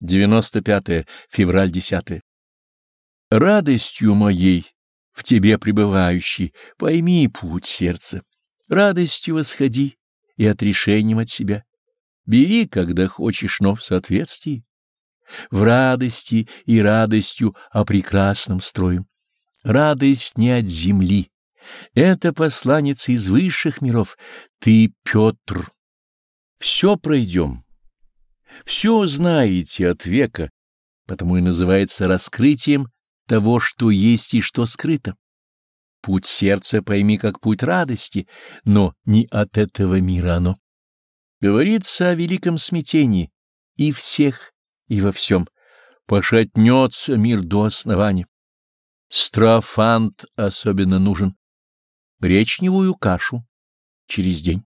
95 февраль 10 Радостью моей, в тебе пребывающий, пойми путь сердца, радостью восходи и отрешением от себя. Бери, когда хочешь, но в соответствии. В радости и радостью о прекрасном строем. Радость не от земли. Это посланница из высших миров. Ты, Петр. Все пройдем все знаете от века, потому и называется раскрытием того, что есть и что скрыто. Путь сердца пойми как путь радости, но не от этого мира оно. Говорится о великом смятении и всех, и во всем. Пошатнется мир до основания. Страфант особенно нужен. Гречневую кашу через день.